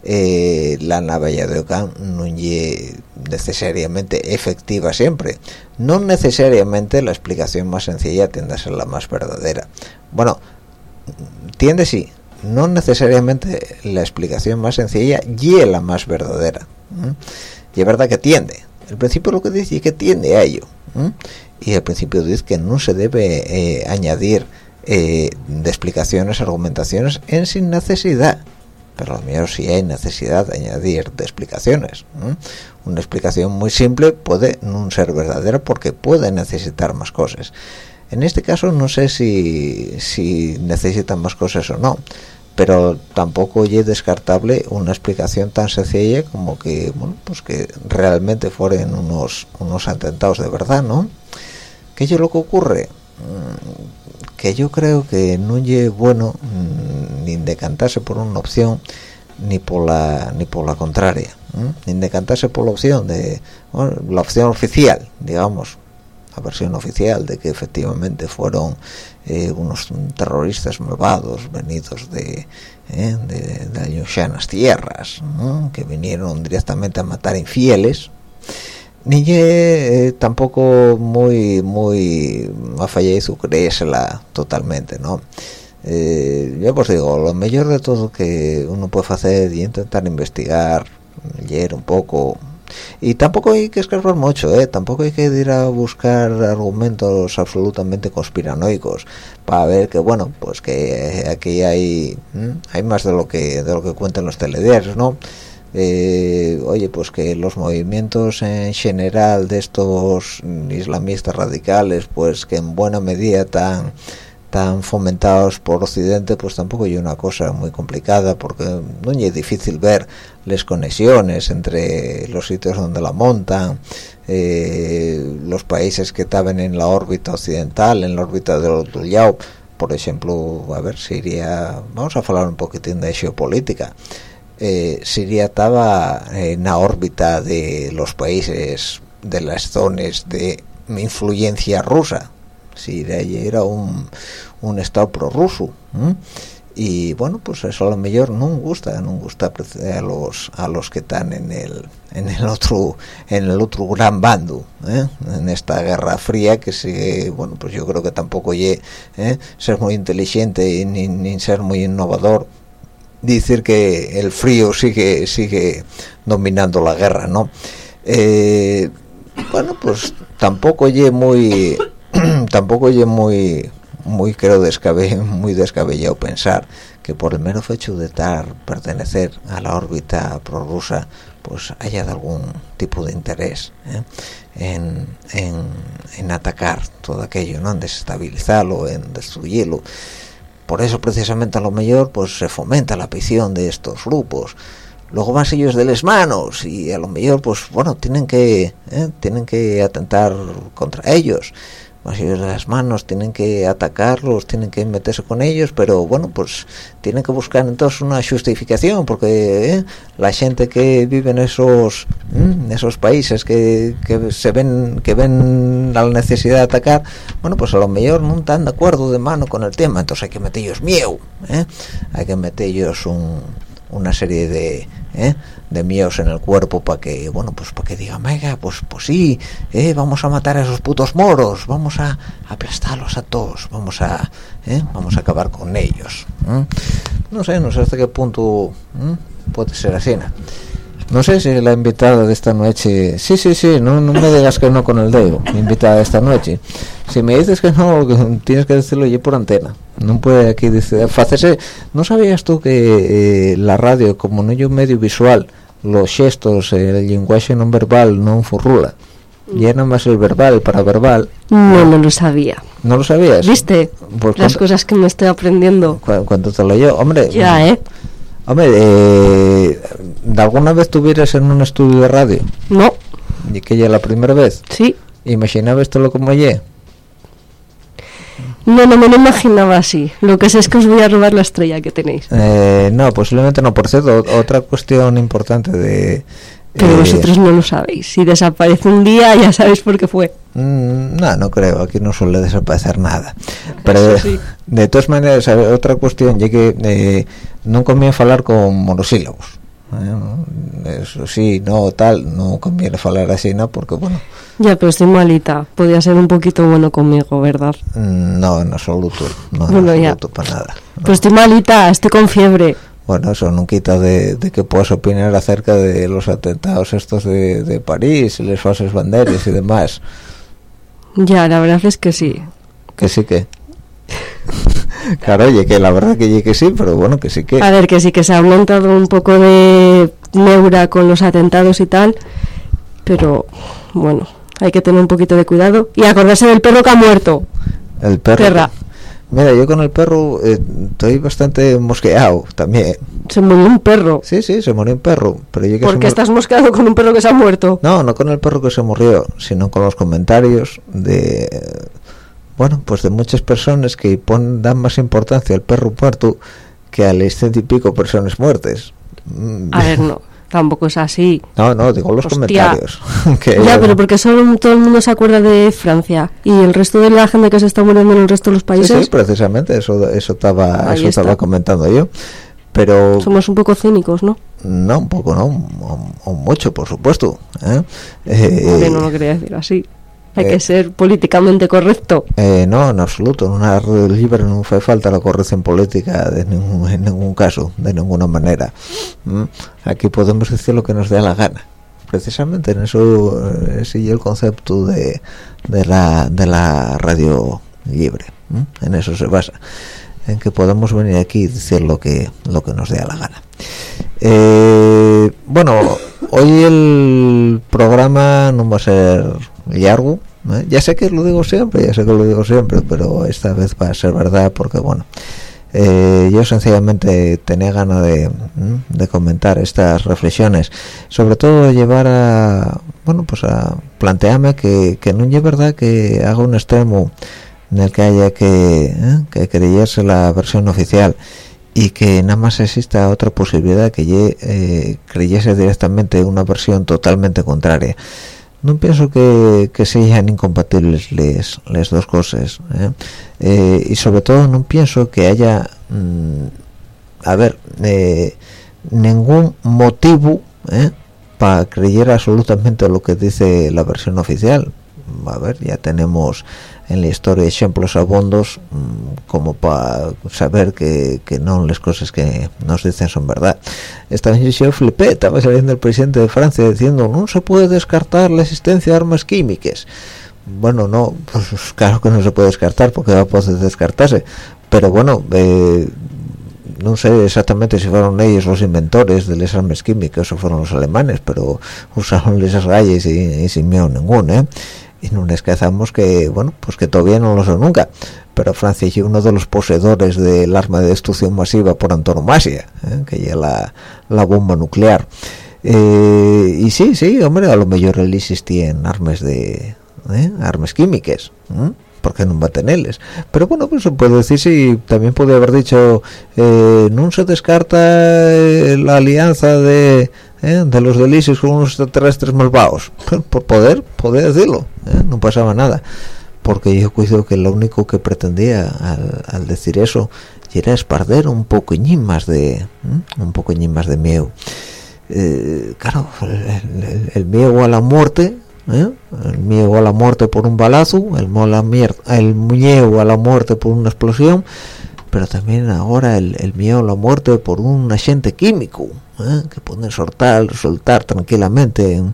eh, la navalla de Ockham no es necesariamente efectiva siempre. No necesariamente la explicación más sencilla tiende a ser la más verdadera. Bueno tiende sí no necesariamente la explicación más sencilla y la más verdadera y es verdad que tiende el principio lo que dice es que tiende a ello y al principio dice que no se debe eh, añadir eh, explicaciones, argumentaciones en sin necesidad. Pero lo mejor si hay necesidad de añadir de explicaciones una explicación muy simple puede no ser verdadera porque puede necesitar más cosas. En este caso no sé si necesitan más cosas o no pero tampoco es descartable una explicación tan sencilla como que bueno pues que realmente fueron unos unos atentados de verdad no qué es lo que ocurre mm, que yo creo que no es bueno mm, ni decantarse por una opción ni por la ni por la contraria ni decantarse por la opción de la opción oficial digamos la versión oficial de que efectivamente fueron eh, unos terroristas malvados venidos de eh, de, de tierras que vinieron directamente a matar infieles. Ni eh, tampoco muy muy a creérsela totalmente no eh, yo pues digo lo mejor de todo que uno puede hacer y intentar investigar leer un poco y tampoco hay que escarbar mucho ¿eh? tampoco hay que ir a buscar argumentos absolutamente conspiranoicos para ver que bueno pues que aquí hay hay más de lo que de lo que cuentan los telediarios no eh, oye pues que los movimientos en general de estos islamistas radicales pues que en buena medida tan tan fomentados por Occidente, pues tampoco hay una cosa muy complicada, porque no es difícil ver las conexiones entre los sitios donde la montan, eh, los países que estaban en la órbita occidental, en la órbita del Yao, por ejemplo, a ver, Siria, vamos a hablar un poquitín de geopolítica, eh, Siria estaba en la órbita de los países de las zonas de influencia rusa, Siria era un, un estado prorruso y bueno pues eso a lo mejor no gusta no gusta a los a los que están en el en el otro en el otro gran bando ¿eh? en esta guerra fría que sigue bueno pues yo creo que tampoco ye ¿eh? ser muy inteligente ni, ni ser muy innovador decir que el frío sigue sigue dominando la guerra no eh, bueno pues tampoco ye muy tampoco ye muy muy creo muy descabellado pensar que por el mero hecho de estar pertenecer a la órbita prorrusa pues haya de algún tipo de interés ¿eh? en, en, atacar todo aquello no en desestabilizarlo en destruirlo por eso precisamente a lo mejor pues se fomenta la afición de estos grupos luego van ellos de las manos y a lo mejor pues bueno tienen que ¿eh? tienen que atentar contra ellos de las manos tienen que atacarlos tienen que meterse con ellos pero bueno pues tienen que buscar entonces una justificación porque ¿eh? la gente que vive en esos esos países que, que, se ven que ven la necesidad de atacar bueno pues a lo mejor no están de acuerdo de mano con el tema entonces hay que meter ellos miedo ¿eh? hay que meter ellos un, una serie de ¿eh? de míos en el cuerpo para que bueno pues para que digan venga pues pues sí ¿eh? vamos a matar a esos putos moros vamos a aplastarlos a todos vamos a ¿eh? vamos a acabar con ellos no sé no sé hasta qué punto puede ser así. No sé si la invitada de esta noche sí sí sí no, no me digas que no con el dedo invitada de esta noche. Si me dices que no tienes que decirlo yo por antena. No puede aquí decir no sabías tú que eh, la radio como no es un medio visual los gestos el lenguaje no verbal no furrula y nada más el verbal para verbal. No no lo sabía. No lo sabías viste Pues las cuando- cosas que me estoy aprendiendo. Cu- cuando te lo yo hombre ya eh hombre eh, ¿de alguna vez tuvieras en un estudio de radio no. Y que ya la primera vez sí. Imaginabas esto lo como ye no no me lo imaginaba así. Lo que sé es que os voy a robar la estrella que tenéis. Eh, no posiblemente no. Por cierto ot- otra cuestión importante de pero eh, vosotros no lo sabéis si desaparece un día ya sabéis por qué fue Mm, no, no creo, aquí no suele desaparecer nada. Pero de, sí. de todas maneras, otra cuestión, ya que eh, no conviene hablar con monosílabos. ¿eh? Eso sí, no, tal, no conviene hablar así, ¿no? Porque, bueno, ya pero estoy malita podía ser un poquito bueno conmigo verdad mm, no, en absoluto, no, en Bueno, ya. absoluto, para nada. ¿no? pues estoy malita estoy con fiebre Bueno, eso no quita de, de que puedas opinar acerca de los atentados estos de, de París, y las falsas banderas y demás. ya la verdad es que sí Que sí que... claro, oye, que la verdad que que sí, pero bueno, que sí que... A ver, que sí que se ha aumentado un poco de neura con los atentados y tal, pero bueno, hay que tener un poquito de cuidado y acordarse del perro que ha muerto. El perro. Perra. Mira, yo con el perro eh, estoy bastante mosqueado también. Se murió un perro. Sí, sí, se murió un perro. Pero yo que ¿Por qué mur- estás mosqueado con un perro que se ha muerto? No, no con el perro que se murió, sino con los comentarios de... Bueno, pues de muchas personas que ponen, dan más importancia al perro muerto que a las ciento y pico personas muertas. Mm, A ver, no, tampoco es así. No, no, digo los Hostia. comentarios. que Ya, pero porque solo todo el mundo se acuerda de Francia y el resto de la gente que se está muriendo en el resto de los Sí, países sí, precisamente, eso, eso estaba, eso estaba comentando yo. Pero somos un poco cínicos, ¿no? No, un poco no, un mucho, por supuesto. ¿eh? Eh, no lo quería decir así. Hay eh, que ser políticamente correcto. eh, no, en absoluto. En una radio libre no hace falta la corrección política de ningún, en ningún caso, de ninguna manera. ¿Mm? Aquí podemos decir lo que nos dé la gana. Precisamente en eso eh, sigue el concepto de, de, la, de la radio libre. ¿m? En eso se basa. En que podamos venir aquí y decir lo que, lo que nos dé la gana. Eh, bueno, hoy el programa no va a ser largo. ¿eh? Ya sé que lo digo siempre, ya sé que lo digo siempre, pero esta vez va a ser verdad porque, bueno, eh, yo sencillamente tenía ganas de, comentar estas reflexiones, sobre todo llevar a, bueno, pues a plantearme que, no es verdad que haga un extremo en el que haya que, ¿eh? que creyerse la versión oficial y que nada más exista otra posibilidad que ye, eh, creyese directamente una versión totalmente contraria. No pienso que, sean incompatibles las dos cosas ¿eh? Eh, y sobre todo no pienso que haya mm, a ver ningún motivo para creer absolutamente lo que dice la versión oficial. A ver ya tenemos en la historia ejemplos abondos mm, como para saber que, no las cosas que nos dicen son verdad. Esta vez yo flipé estaba saliendo el presidente de Francia diciendo no se puede descartar la existencia de armas químicas bueno no pues claro que no se puede descartar porque va a poder descartarse. Pero bueno eh, no sé exactamente si fueron ellos los inventores de las armas químicas o fueron los alemanes pero usaron esas rayas y, y sin miedo ninguno ¿eh? Y no les que bueno pues que todavía no lo son nunca pero Francia es uno de los poseedores del arma de destrucción masiva por antonomasia ¿eh? que es la, la, bomba nuclear eh, y sí sí hombre a lo mejor él existía en armas de ¿eh? armas químicas porque no va a tenerles pero bueno pues se puede decir si también puede haber dicho no se descarta la alianza de ¿eh? de los delicios con unos extraterrestres malvados por poder poder decirlo ¿eh? no pasaba nada porque yo cuido que lo único que pretendía al, decir eso era esparder un poquillín más de ¿eh? un poquillín más de miedo claro el, miedo a la muerte el miedo a la muerte por un balazo el, el miedo a la muerte por una explosión pero también ahora el, miedo a la muerte por un agente químico ¿eh? que pueden soltar, soltar tranquilamente en,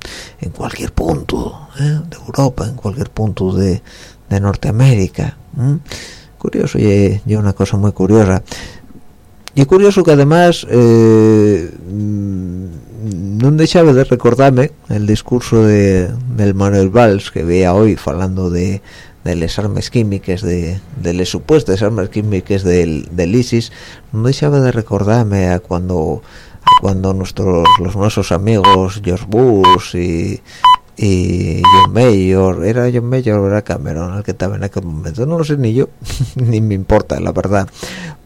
cualquier punto ¿eh? de Europa, en cualquier punto de, Norteamérica. Curioso, y, y, una cosa muy curiosa. Y curioso que además eh, mm, no dejaba de recordarme el discurso de, del Manuel Valls que veía hoy hablando de, de las armas químicas de, de las supuestas armas químicas del, del ISIS no dejaba de recordarme a cuando cuando nuestros los nuestros amigos George Bush y, y John Mayor era John Mayor o era Cameron el que estaba en aquel momento no lo sé ni yo ni me importa la verdad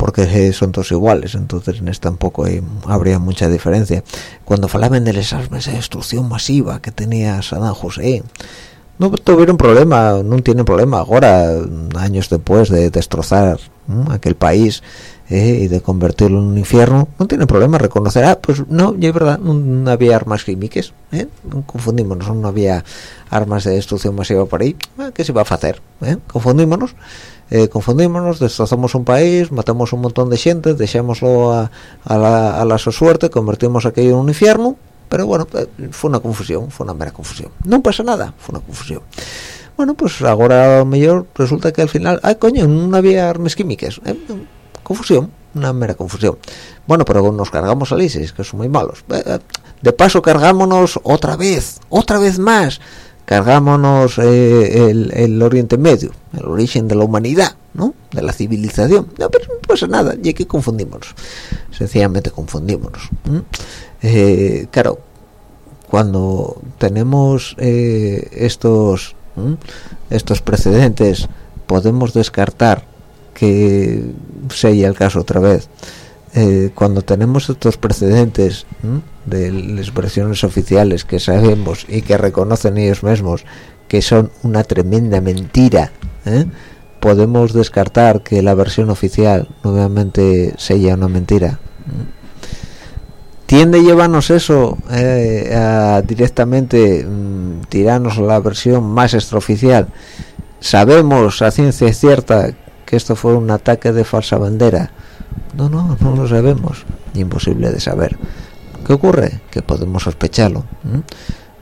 porque son todos iguales entonces en tampoco habría mucha diferencia. Cuando falaban de las armas de destrucción masiva que tenía Saddam Hussein no tuvieron problema no tienen problema ahora años después de destrozar aquel país ¿eh? y de convertirlo en un infierno, no tiene problema reconocer, ah, pues no, ya es verdad, no, había armas químicas, ¿eh? no confundímonos, no había armas de destrucción masiva por ahí, ah, ¿qué se va a hacer? ¿Eh? Confundímonos, eh, confundímonos, destrozamos un país, matamos un montón de gente, dejémoslo a, la, suerte, convertimos aquello en un infierno, pero bueno, fue una confusión, fue una mera confusión. No pasa nada, fue una confusión. Bueno, pues ahora mejor resulta que al final, ah, coño, no había armas químicas. ¿eh? confusión una mera confusión bueno pero nos cargamos al ISIS que son muy malos eh, eh, de paso cargámonos otra vez otra vez más cargámonos eh, el, Oriente Medio el origen de la humanidad ¿no? de la civilización no, pero no pasa nada y que confundimos sencillamente confundimos claro cuando tenemos estos estos precedentes podemos descartar que sea el caso otra vez. Eh, cuando tenemos estos precedentes de las versiones oficiales que sabemos y que reconocen ellos mismos que son una tremenda mentira ¿eh? podemos descartar que la versión oficial nuevamente sea una mentira tiende llevarnos eso eh, directamente mm, tirarnos la versión más extraoficial. Sabemos a ciencia cierta que esto fue un ataque de falsa bandera. No no no lo sabemos. Imposible de saber. Qué ocurre que podemos sospecharlo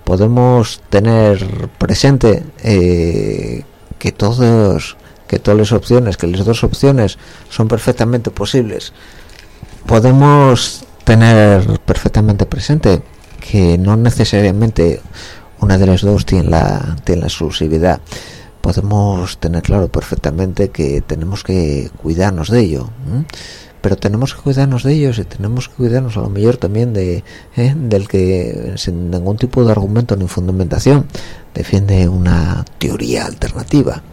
podemos tener presente eh, que todos que todas las opciones que las dos opciones son perfectamente posibles. Podemos tener perfectamente presente que no necesariamente una de las dos tiene la tiene la exclusividad podemos tener claro perfectamente que tenemos que cuidarnos de ello pero tenemos que cuidarnos de ellos y tenemos que cuidarnos a lo mejor también de ¿eh? del que sin ningún tipo de argumento ni fundamentación defiende una teoría alternativa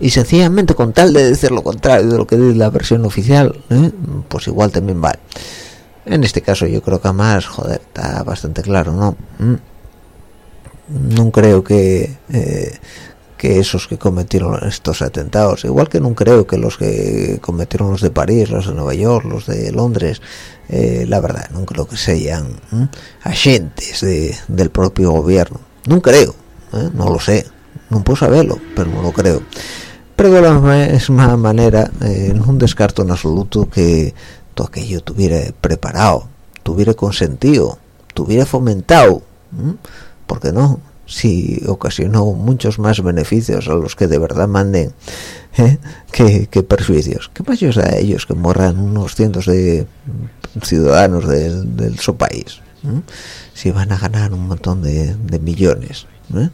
y sencillamente con tal de decir lo contrario de lo que dice la versión oficial ¿eh? pues igual también vale en este caso yo creo que más joder está bastante claro no no creo que eh, que esos que cometieron estos atentados igual que no creo que los que cometieron los de París los de Nueva York los de Londres eh, la verdad no creo que sean agentes del propio gobierno. No creo ¿eh? no lo sé. No puedo saberlo pero no lo creo. Pero de la misma manera no descarto en absoluto que todo aquello tuviera preparado tuviera consentido tuviera fomentado ¿por qué no? si ocasionó muchos más beneficios a los que de verdad manden ¿eh? que, que, perjuicios. ¿Qué más a ellos que morran unos cientos de ciudadanos del su país? Si van a ganar un montón de, millones, ¿eh?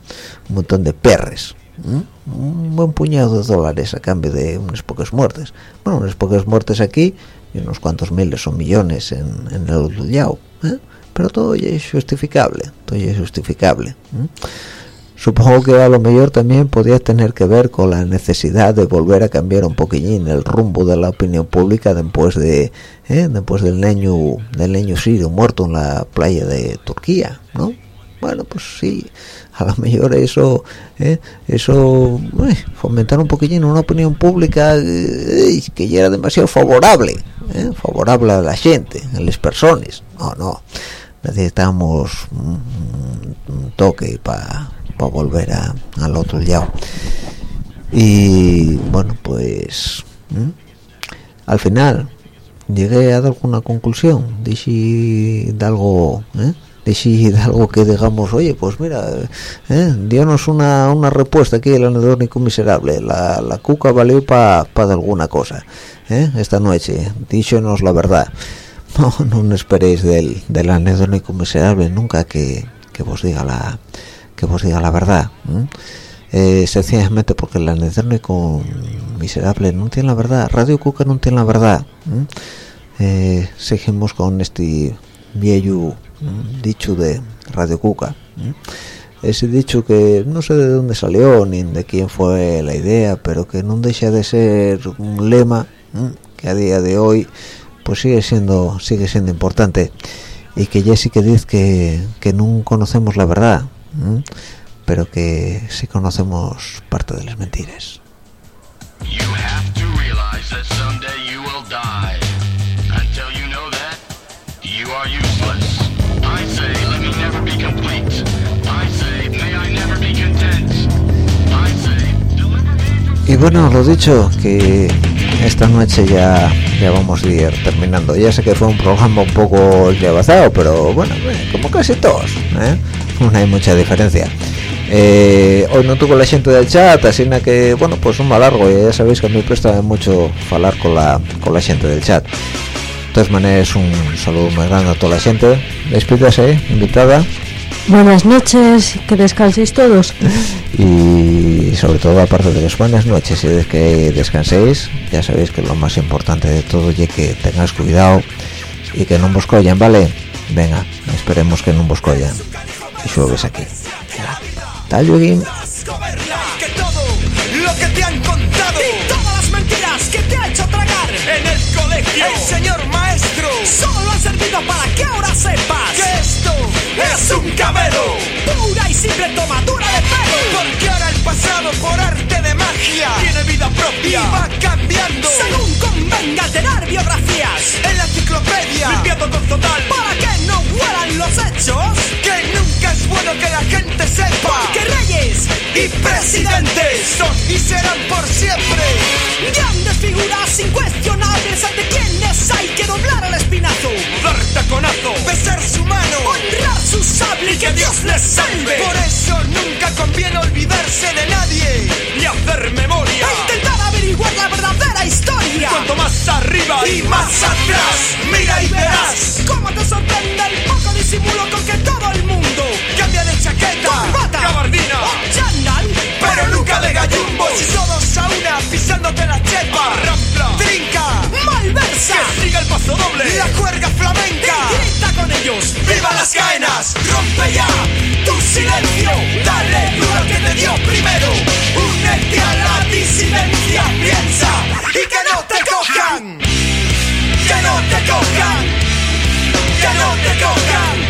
un montón de perres, un buen puñado de dólares a cambio de unas pocas muertes. Bueno, unas pocas muertes aquí y unos cuantos miles o millones en, el lado. ¿eh? pero todo es justificable todo es justificable supongo que a lo mejor también podría tener que ver con la necesidad de volver a cambiar un poquillín el rumbo de la opinión pública después de ¿eh? después del niño del niño sirio muerto en la playa de Turquía no bueno pues sí a lo mejor eso ¿eh? eso fomentar un poquillín una opinión pública eh, que ya era demasiado favorable favorable a la gente a las personas. No no. Necesitamos un, toque para volver a, al otro lado. Y bueno pues al final llegué a alguna conclusión dije de algo ¿eh? De algo que digamos oye pues mira ¿eh? dionos una, una respuesta aquí el anedónico miserable la, la cuca valió para pa alguna cosa ¿eh? esta noche díchonos la verdad no, no esperéis del, del anedónico miserable nunca que, que vos diga la que vos diga la verdad eh, sencillamente porque el anedónico miserable no tiene la verdad Radio Cuca no tiene la verdad eh, seguimos con este viejo dicho de Radio Cuca ese dicho que no sé de dónde salió ni de quién fue la idea pero que no deja de ser un lema que a día de hoy pues sigue siendo sigue siendo importante. Y que Jesse que dice que, que no conocemos la verdad pero que sí conocemos parte de las mentiras bueno lo dicho que esta noche ya ya vamos a ir terminando. Ya sé que fue un programa un poco llevazado pero bueno eh, como casi todos ¿eh? no hay mucha diferencia. Eh, hoy no tuvo la gente del chat así que bueno pues un mal largo ya sabéis que a mí presta mucho hablar con la con la gente del chat. De todas maneras un saludo muy grande a toda la gente. Despídase invitada Buenas noches, que descanséis todos. Y sobre todo, aparte de las buenas noches y de que descanséis, ya sabéis que lo más importante de todo es que tengáis cuidado y que no os collan, ¿vale? Venga, esperemos que no os collan. Y subes aquí. Tal, Yugi. Que todo lo que te han contado y todas las mentiras que te ha hecho tragar en el colegio, el señor maestro solo ha servido para que ahora Pura y simple tomadura de pelo. Porque ahora el pasado por arte de magia tiene vida propia y va cambiando. Según convenga tener biografías en la enciclopedia. Limpiando con total para que no huelan los hechos. Que nunca bueno que la gente sepa. Que reyes y presidentes son y serán por siempre. Grandes figuras incuestionables ante quienes hay que doblar el espinazo. Dar taconazo, besar su mano, honrar su sable y que Dios les salve. Por eso nunca conviene olvidarse de nadie ni hacer memoria. E intentar averiguar la verdadera historia. Cuanto más arriba y más atrás, mira y verás cómo te sorprende el poco disimulo con que todo el mundo chaqueta, corbata, gabardina o chandal, pero nunca de gallumbo. Y todos a una pisándote la chepa, rampla, trinca, malversa, que siga el paso doble, la cuerda flamenca, y grita con ellos, viva las caenas, rompe ya tu silencio, dale duro que te dio primero, únete a la disidencia, piensa. Y que no te cojan, que no te cojan, que no te cojan,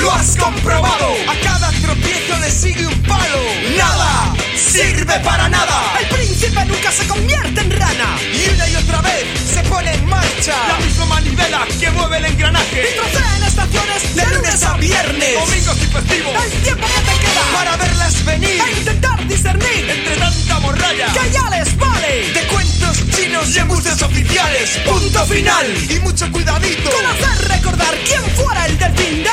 lo has comprobado. A cada tropiezo le sigue un palo. Nada sirve para nada. El príncipe nunca se convierte en rana. Y una y otra vez se pone en marcha. La misma manivela que mueve el engranaje. Y trocea en estaciones De lunes a viernes. domingos y festivos. El tiempo que te queda Para verlas venir. a intentar discernir Entre tanta morralla. que ya les vale. De cuentos chinos y embustes oficiales. Punto final. Y mucho cuidadito. Con hacer recordar quién fuera el delfín del